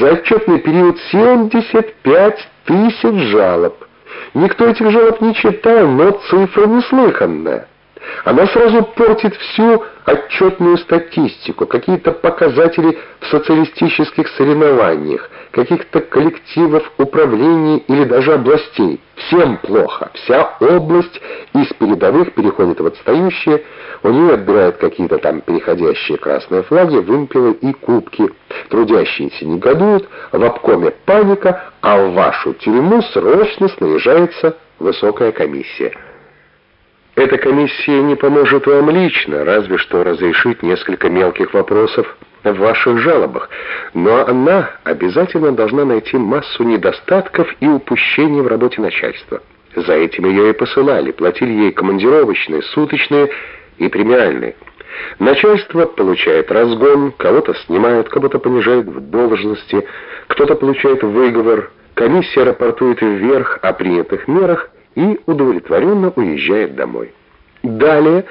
За отчетный период 75 тысяч жалоб. Никто этих жалоб не читал, но цифра неслыханная. Она сразу портит всю отчетную статистику, какие-то показатели в социалистических соревнованиях, каких-то коллективов, управлений или даже областей. Всем плохо. Вся область из передовых переходит в отстающие, у нее отбирают какие-то там переходящие красные флаги, вымпелы и кубки. Трудящиеся негодуют, в обкоме паника, а в вашу тюрьму срочно снаряжается высокая комиссия. Эта комиссия не поможет вам лично, разве что разрешить несколько мелких вопросов в ваших жалобах, но она обязательно должна найти массу недостатков и упущений в работе начальства. За этим ее и посылали, платили ей командировочные, суточные и премиальные. Начальство получает разгон, кого-то снимают, кого-то понижают в должности, кто-то получает выговор, комиссия рапортует вверх о принятых мерах, и удовлетворенно уезжает домой. Далее,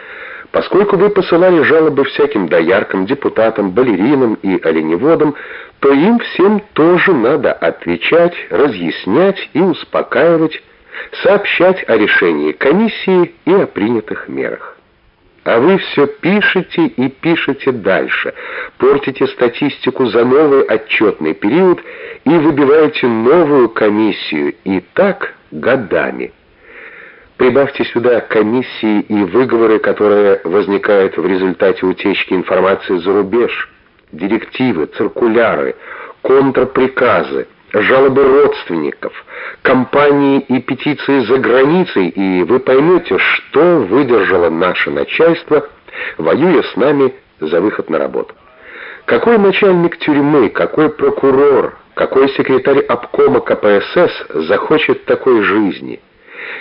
поскольку вы посылали жалобы всяким дояркам, депутатам, балеринам и оленеводам, то им всем тоже надо отвечать, разъяснять и успокаивать, сообщать о решении комиссии и о принятых мерах. А вы все пишете и пишете дальше, портите статистику за новый отчетный период и выбиваете новую комиссию, и так годами. Прибавьте сюда комиссии и выговоры, которые возникают в результате утечки информации за рубеж, директивы, циркуляры, контрприказы, жалобы родственников, кампании и петиции за границей, и вы поймете, что выдержало наше начальство, воюя с нами за выход на работу. Какой начальник тюрьмы, какой прокурор, какой секретарь обкома КПСС захочет такой жизни –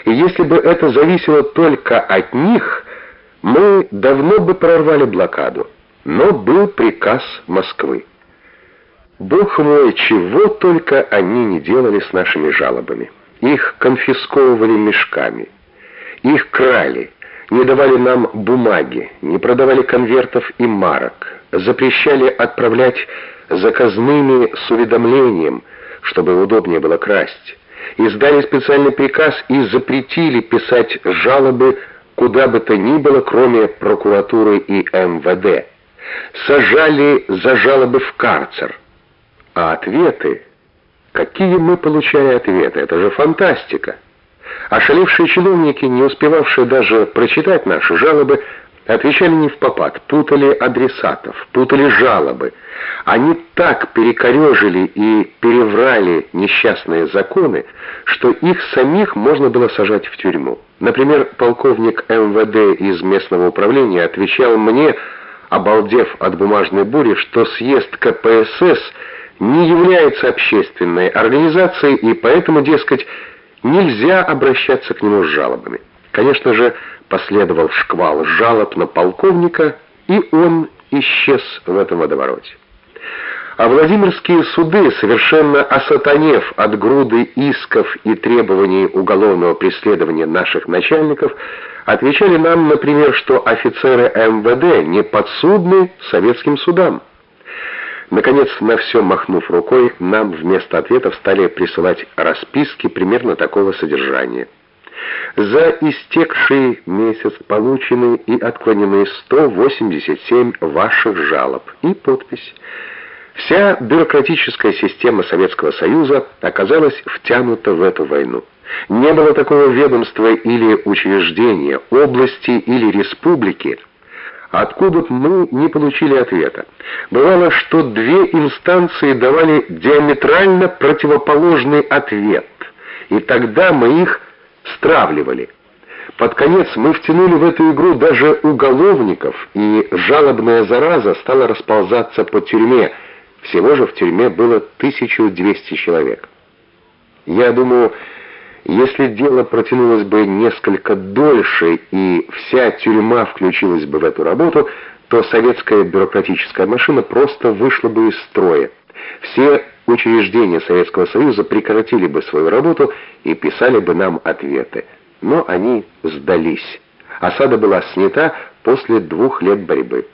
и если бы это зависело только от них, мы давно бы прорвали блокаду. Но был приказ Москвы. Бог мой, чего только они не делали с нашими жалобами. Их конфисковывали мешками. Их крали, не давали нам бумаги, не продавали конвертов и марок, запрещали отправлять заказными с уведомлением, чтобы удобнее было красть издали специальный приказ и запретили писать жалобы куда бы то ни было, кроме прокуратуры и МВД. Сажали за жалобы в карцер. А ответы? Какие мы получали ответы? Это же фантастика. Ошалевшие чиновники, не успевавшие даже прочитать наши жалобы, Отвечали не в попад, путали адресатов, путали жалобы. Они так перекорежили и переврали несчастные законы, что их самих можно было сажать в тюрьму. Например, полковник МВД из местного управления отвечал мне, обалдев от бумажной бури, что съезд КПСС не является общественной организацией, и поэтому, дескать, нельзя обращаться к нему с жалобами. Конечно же, последовал шквал жалоб на полковника, и он исчез в этом водовороте. А Владимирские суды, совершенно осатанев от груды исков и требований уголовного преследования наших начальников, отвечали нам, например, что офицеры МВД не подсудны советским судам. Наконец, на все махнув рукой, нам вместо ответов стали присылать расписки примерно такого содержания. За истекший месяц получены и отклонены 187 ваших жалоб и подпись. Вся бюрократическая система Советского Союза оказалась втянута в эту войну. Не было такого ведомства или учреждения, области или республики, откуда мы не получили ответа. Бывало, что две инстанции давали диаметрально противоположный ответ, и тогда мы их стравливали. Под конец мы втянули в эту игру даже уголовников, и жалобная зараза стала расползаться по тюрьме. Всего же в тюрьме было 1200 человек. Я думаю, если дело протянулось бы несколько дольше и вся тюрьма включилась бы в эту работу, то советская бюрократическая машина просто вышла бы из строя. Все учреждения Советского Союза прекратили бы свою работу и писали бы нам ответы. Но они сдались. Осада была снята после двух лет борьбы.